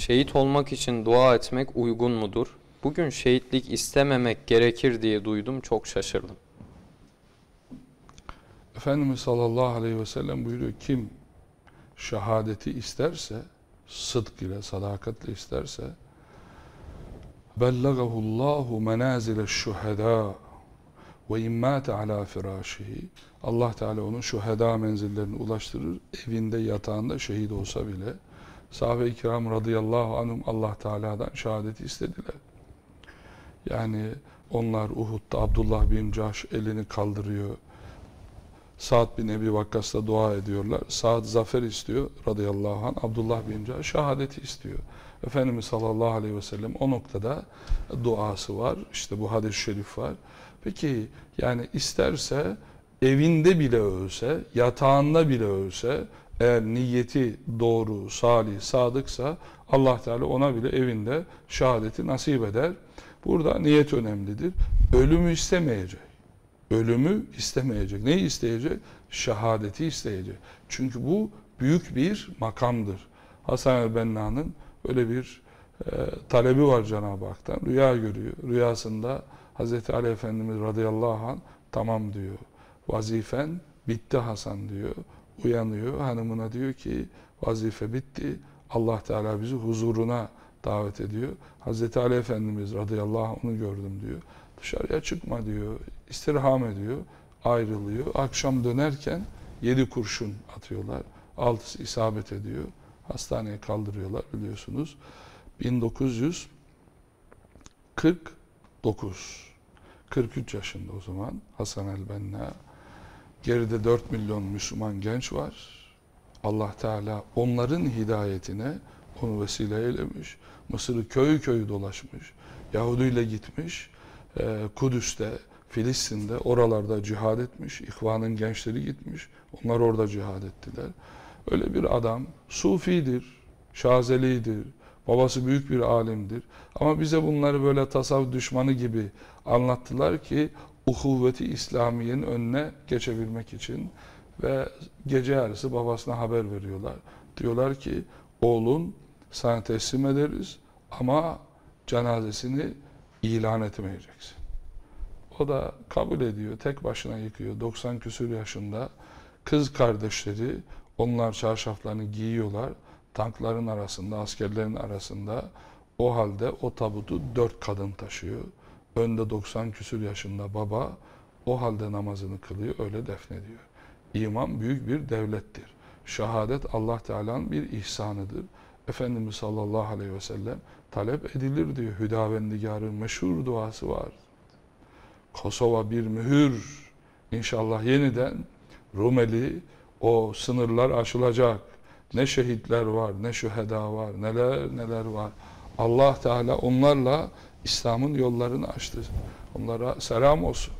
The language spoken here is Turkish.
Şehit olmak için dua etmek uygun mudur? Bugün şehitlik istememek gerekir diye duydum, çok şaşırdım. Efendimiz sallallahu aleyhi ve sellem buyuruyor kim şehadeti isterse sıdk ile sadakatle isterse bellagahullahu menazile şuhada ve immate ala firashihi Allah Teala onun şuhada menzillerini ulaştırır evinde yatağında şehit olsa bile sahabe-i kiram radıyallahu anhum Allah Teala'dan şehadeti istediler. Yani onlar Uhud'da Abdullah bin Cahş elini kaldırıyor. Sa'd bin Ebi Vakkas'la dua ediyorlar. Sa'd zafer istiyor radıyallahu anh. Abdullah bin Cahş şehadeti istiyor. Efendimiz sallallahu aleyhi ve sellem o noktada duası var. İşte bu hadis-i şerif var. Peki yani isterse evinde bile ölse, yatağında bile ölse, eğer niyeti doğru, salih, sadıksa Allah Teala ona bile evinde şehadeti nasip eder. Burada niyet önemlidir. Ölümü istemeyecek. Ölümü istemeyecek. Neyi isteyecek? Şehadeti isteyecek. Çünkü bu büyük bir makamdır. Hasan el-Benna'nın böyle bir e, talebi var Cenab-ı Hak'tan. Rüya görüyor. Rüyasında Hz. Ali Efendimiz radıyallahu anh tamam diyor. Vazifen bitti Hasan diyor. Uyanıyor. Hanımına diyor ki vazife bitti. Allah Teala bizi huzuruna davet ediyor. Hz. Ali Efendimiz radıyallahu anh onu gördüm diyor. Dışarıya çıkma diyor. İstirham ediyor. Ayrılıyor. Akşam dönerken yedi kurşun atıyorlar. Altısı isabet ediyor. Hastaneye kaldırıyorlar biliyorsunuz. 1949 43 yaşında o zaman Hasan el-Benna. Geride 4 milyon Müslüman genç var. Allah Teala onların hidayetine onu vesile eylemiş. Mısır'ı köy köy dolaşmış. Yahudi ile gitmiş. Ee, Kudüs'te, Filistin'de, oralarda cihad etmiş. İhvanın gençleri gitmiş. Onlar orada cihad ettiler. Öyle bir adam sufidir, şazelidir, babası büyük bir alimdir. Ama bize bunları böyle tasavvuf düşmanı gibi anlattılar ki uhuvveti İslamiye'nin önüne geçebilmek için ve gece yarısı babasına haber veriyorlar. Diyorlar ki oğlun sana teslim ederiz ama cenazesini ilan etmeyeceksin. O da kabul ediyor. Tek başına yıkıyor. 90 küsur yaşında. Kız kardeşleri onlar çarşaflarını giyiyorlar. Tankların arasında, askerlerin arasında. O halde o tabutu dört kadın taşıyor. Önde 90 küsur yaşında baba o halde namazını kılıyor, öyle defnediyor. İman büyük bir devlettir. Şehadet Allah Teala'nın bir ihsanıdır. Efendimiz sallallahu aleyhi ve sellem talep edilir diyor. Hüdavendigar'ın meşhur duası var. Kosova bir mühür. İnşallah yeniden Rumeli o sınırlar aşılacak. Ne şehitler var, ne şüheda var, neler neler var. Allah Teala onlarla İslam'ın yollarını açtı. Onlara selam olsun.